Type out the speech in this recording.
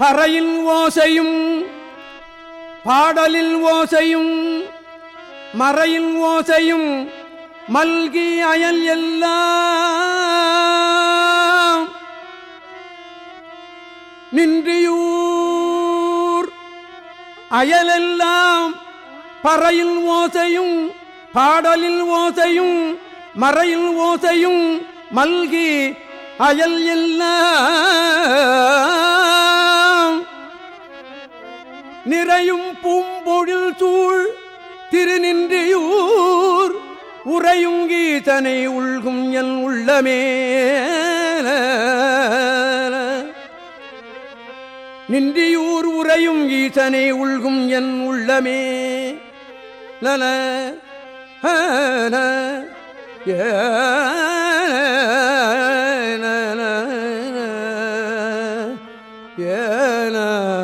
பறையில் ஓசையும் பாடலில் ஓசையும் மறையில் ஓசையும் மல்கி அயல் எல்லாம். நின்றியூர் அயலெல்லாம் பறையில் ஓசையும் பாடலில் ஓசையும் மறையில் ஓசையும் மல்கி அயல் எல்லாம். நிறையும் பூம்பொழில் சூழ் திருநின்றியூர். உறையும் கீதனை உள்கும் என் உள்ளமே. நின்றியூர் உறையும் ஈசனை உள்கும் என் உள்ளமே. லல ஹன, ஏன, ஏன,